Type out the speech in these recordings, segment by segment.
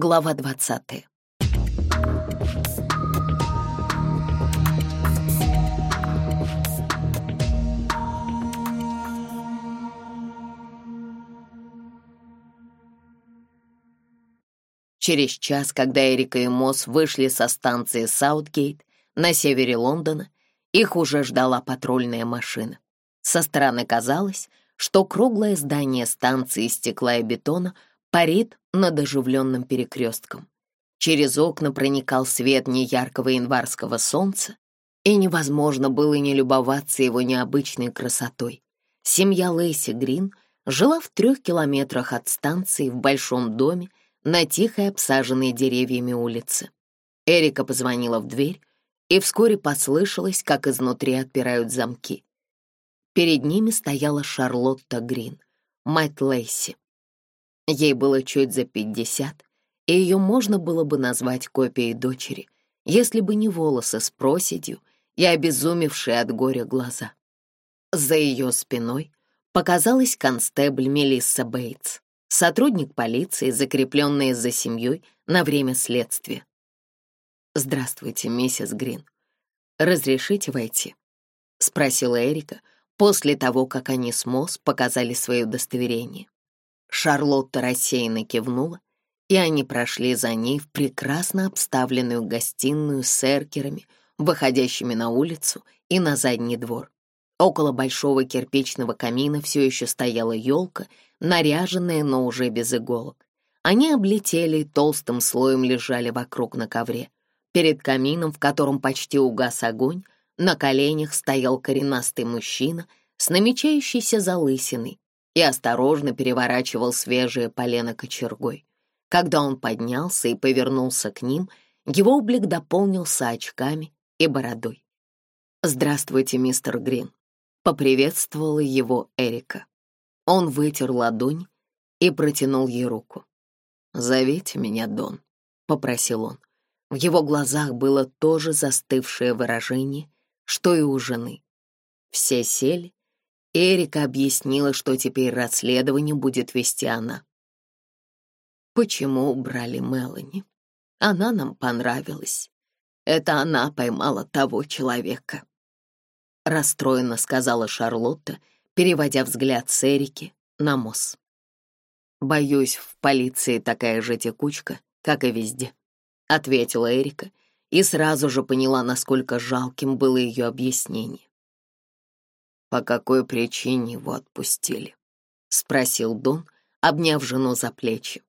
Глава 20. Через час, когда Эрика и Мосс вышли со станции Саутгейт на севере Лондона, их уже ждала патрульная машина. Со стороны казалось, что круглое здание станции стекла и бетона парит над оживленным перекрестком. Через окна проникал свет неяркого январского солнца, и невозможно было не любоваться его необычной красотой. Семья Лейси Грин жила в трех километрах от станции в большом доме на тихой обсаженной деревьями улице. Эрика позвонила в дверь, и вскоре послышалось, как изнутри отпирают замки. Перед ними стояла Шарлотта Грин, мать Лейси. Ей было чуть за пятьдесят, и ее можно было бы назвать копией дочери, если бы не волосы с проседью и обезумевшие от горя глаза. За ее спиной показалась констебль Мелисса Бейтс, сотрудник полиции, закрепленная за семьей на время следствия. «Здравствуйте, миссис Грин. Разрешите войти?» — спросила Эрика после того, как они с Мосс показали свое удостоверение. Шарлотта рассеянно кивнула, и они прошли за ней в прекрасно обставленную гостиную с эркерами, выходящими на улицу и на задний двор. Около большого кирпичного камина все еще стояла елка, наряженная, но уже без иголок. Они облетели и толстым слоем лежали вокруг на ковре. Перед камином, в котором почти угас огонь, на коленях стоял коренастый мужчина с намечающейся залысиной и осторожно переворачивал свежие полено кочергой. Когда он поднялся и повернулся к ним, его облик дополнился очками и бородой. «Здравствуйте, мистер Грин», — поприветствовала его Эрика. Он вытер ладонь и протянул ей руку. «Зовите меня Дон», — попросил он. В его глазах было то же застывшее выражение, что и у жены. Все сели, Эрика объяснила, что теперь расследование будет вести она. Почему убрали Мелани? Она нам понравилась. Это она поймала того человека. Расстроенно сказала Шарлотта, переводя взгляд с Эрики на Мосс. «Боюсь, в полиции такая же текучка, как и везде», — ответила Эрика и сразу же поняла, насколько жалким было ее объяснение. «По какой причине его отпустили?» — спросил Дон, обняв жену за плечи.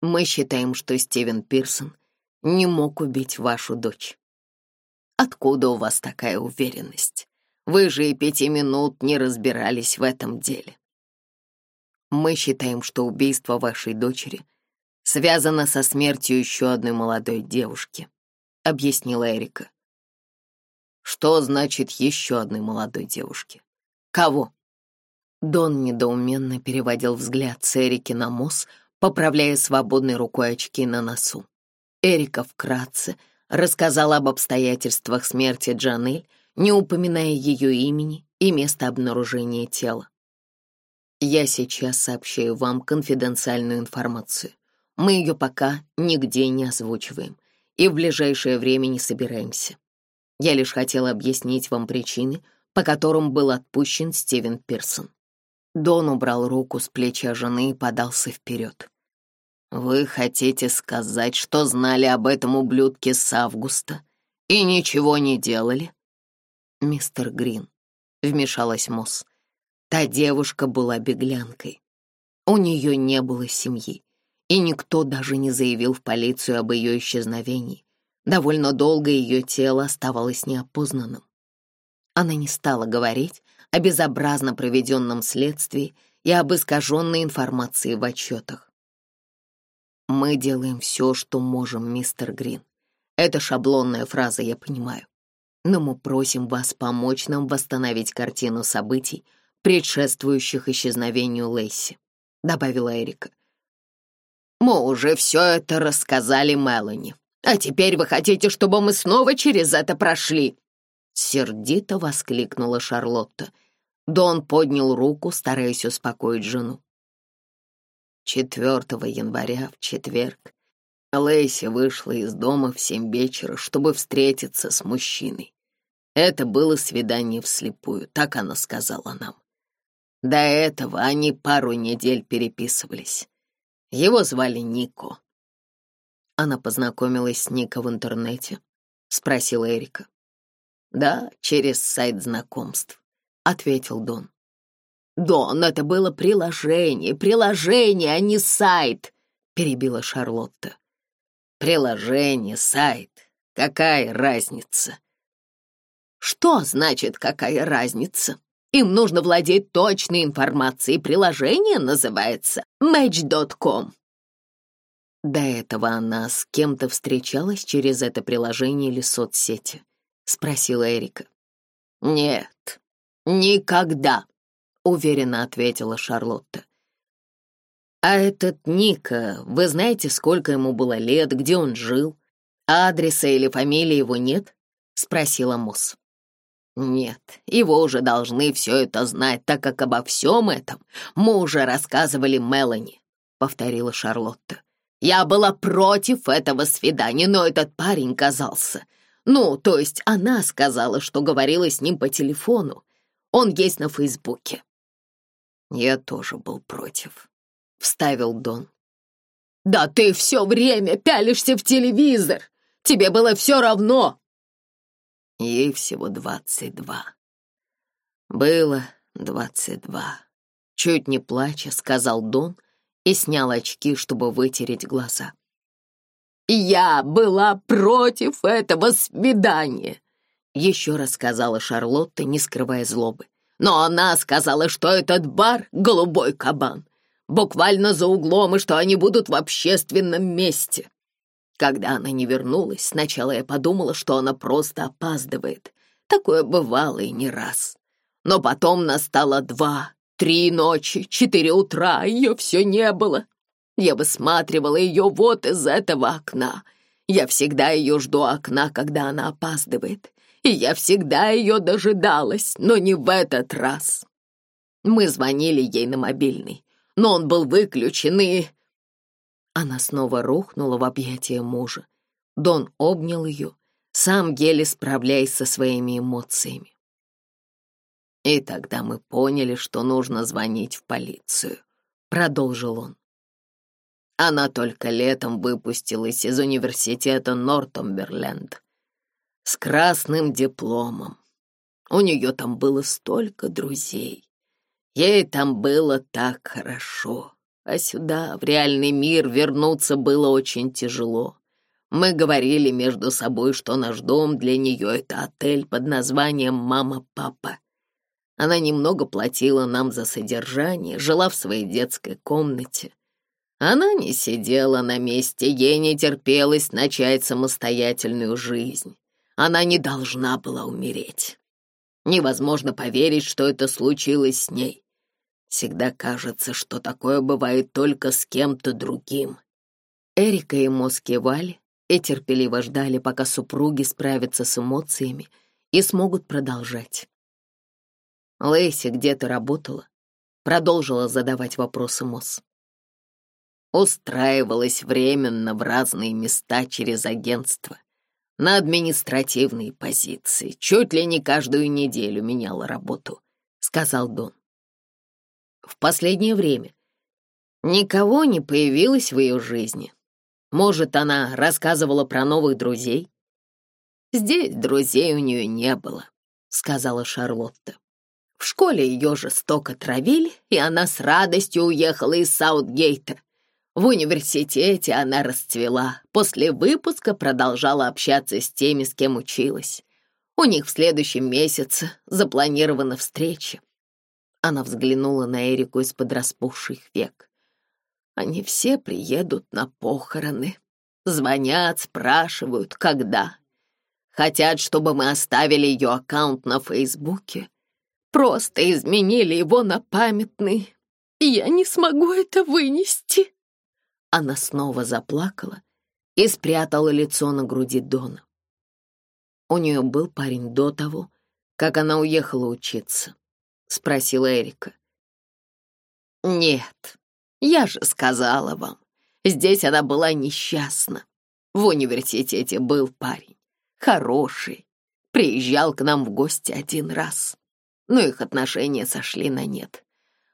«Мы считаем, что Стивен Пирсон не мог убить вашу дочь». «Откуда у вас такая уверенность? Вы же и пяти минут не разбирались в этом деле». «Мы считаем, что убийство вашей дочери связано со смертью еще одной молодой девушки», — объяснила Эрика. Что значит еще одной молодой девушке? Кого? Дон недоуменно переводил взгляд с Эрики на Мосс, поправляя свободной рукой очки на носу. Эрика вкратце рассказала об обстоятельствах смерти Джанель, не упоминая ее имени и места обнаружения тела. «Я сейчас сообщаю вам конфиденциальную информацию. Мы ее пока нигде не озвучиваем и в ближайшее время не собираемся. Я лишь хотела объяснить вам причины, по которым был отпущен Стивен Пирсон. Дон убрал руку с плеча жены и подался вперед. «Вы хотите сказать, что знали об этом ублюдке с августа и ничего не делали?» «Мистер Грин», — вмешалась Мосс, — «та девушка была беглянкой. У нее не было семьи, и никто даже не заявил в полицию об ее исчезновении. Довольно долго ее тело оставалось неопознанным. Она не стала говорить о безобразно проведенном следствии и об искаженной информации в отчетах. «Мы делаем все, что можем, мистер Грин. Это шаблонная фраза, я понимаю. Но мы просим вас помочь нам восстановить картину событий, предшествующих исчезновению Лейси», — добавила Эрика. «Мы уже все это рассказали Мелани», а теперь вы хотите, чтобы мы снова через это прошли?» Сердито воскликнула Шарлотта. Дон поднял руку, стараясь успокоить жену. 4 января, в четверг, Лэйси вышла из дома в семь вечера, чтобы встретиться с мужчиной. Это было свидание вслепую, так она сказала нам. До этого они пару недель переписывались. Его звали Нико она познакомилась с Ника в интернете?» — спросила Эрика. «Да, через сайт знакомств», — ответил Дон. «Дон, это было приложение, приложение, а не сайт», — перебила Шарлотта. «Приложение, сайт, какая разница?» «Что значит, какая разница? Им нужно владеть точной информацией. Приложение называется Match.com. До этого она с кем-то встречалась через это приложение или соцсети? Спросила Эрика. Нет, никогда, уверенно ответила Шарлотта. А этот Ника, вы знаете, сколько ему было лет, где он жил? Адреса или фамилии его нет? Спросила Мосс. Нет, его уже должны все это знать, так как обо всем этом мы уже рассказывали Мелани, повторила Шарлотта. Я была против этого свидания, но этот парень казался. Ну, то есть она сказала, что говорила с ним по телефону. Он есть на Фейсбуке. Я тоже был против, — вставил Дон. Да ты все время пялишься в телевизор. Тебе было все равно. Ей всего двадцать два. Было двадцать два. Чуть не плача, сказал Дон, — и снял очки, чтобы вытереть глаза. «Я была против этого свидания», — еще раз сказала Шарлотта, не скрывая злобы. «Но она сказала, что этот бар — голубой кабан, буквально за углом, и что они будут в общественном месте». Когда она не вернулась, сначала я подумала, что она просто опаздывает. Такое бывало и не раз. Но потом настало два, Три ночи, четыре утра ее все не было. Я высматривала ее вот из этого окна. Я всегда ее жду окна, когда она опаздывает. И я всегда ее дожидалась, но не в этот раз. Мы звонили ей на мобильный, но он был выключен и... Она снова рухнула в объятия мужа. Дон обнял ее, сам еле справляясь со своими эмоциями. И тогда мы поняли, что нужно звонить в полицию», — продолжил он. Она только летом выпустилась из университета Нортумберленд с красным дипломом. У нее там было столько друзей. Ей там было так хорошо. А сюда, в реальный мир, вернуться было очень тяжело. Мы говорили между собой, что наш дом для нее — это отель под названием «Мама-папа». Она немного платила нам за содержание, жила в своей детской комнате. Она не сидела на месте, ей не терпелось начать самостоятельную жизнь. Она не должна была умереть. Невозможно поверить, что это случилось с ней. Всегда кажется, что такое бывает только с кем-то другим. Эрика и Мосс кивали и терпеливо ждали, пока супруги справятся с эмоциями и смогут продолжать. Лэйси где-то работала. Продолжила задавать вопросы Мосс. Устраивалась временно в разные места через агентство. На административные позиции. Чуть ли не каждую неделю меняла работу, сказал Дон. В последнее время никого не появилось в ее жизни. Может, она рассказывала про новых друзей? «Здесь друзей у нее не было», — сказала Шарлотта. В школе ее жестоко травили, и она с радостью уехала из Саутгейта. В университете она расцвела, после выпуска продолжала общаться с теми, с кем училась. У них в следующем месяце запланирована встреча. Она взглянула на Эрику из-под распухших век. Они все приедут на похороны. Звонят, спрашивают, когда. Хотят, чтобы мы оставили ее аккаунт на Фейсбуке просто изменили его на памятный. И я не смогу это вынести». Она снова заплакала и спрятала лицо на груди Дона. «У нее был парень до того, как она уехала учиться?» — спросила Эрика. «Нет, я же сказала вам, здесь она была несчастна. В университете был парень, хороший, приезжал к нам в гости один раз но их отношения сошли на нет.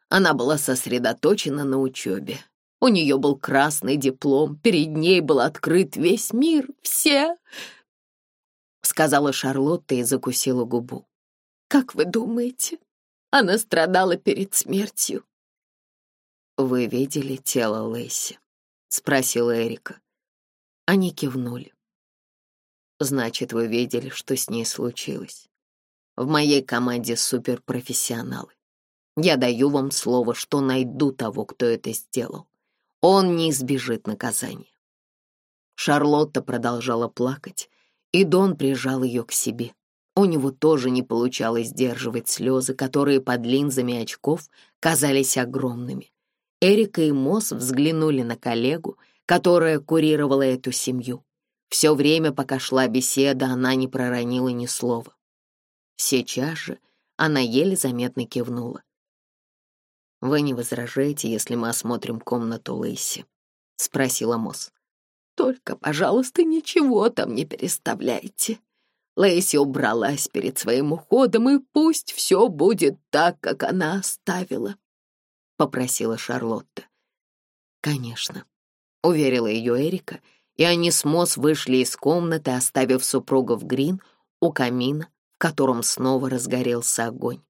Она была сосредоточена на учебе. У нее был красный диплом, перед ней был открыт весь мир, все... Сказала Шарлотта и закусила губу. «Как вы думаете, она страдала перед смертью?» «Вы видели тело Лэйси?» — спросила Эрика. Они кивнули. «Значит, вы видели, что с ней случилось?» в моей команде суперпрофессионалы. Я даю вам слово, что найду того, кто это сделал. Он не избежит наказания. Шарлотта продолжала плакать, и Дон прижал ее к себе. У него тоже не получалось сдерживать слезы, которые под линзами очков казались огромными. Эрика и Мосс взглянули на коллегу, которая курировала эту семью. Все время, пока шла беседа, она не проронила ни слова. Сейчас же она еле заметно кивнула. «Вы не возражаете, если мы осмотрим комнату Лэйси?» — спросила Мосс. «Только, пожалуйста, ничего там не переставляйте». Лэйси убралась перед своим уходом, и пусть все будет так, как она оставила, — попросила Шарлотта. «Конечно», — уверила ее Эрика, и они с Мосс вышли из комнаты, оставив супругов Грин у камина котором снова разгорелся огонь.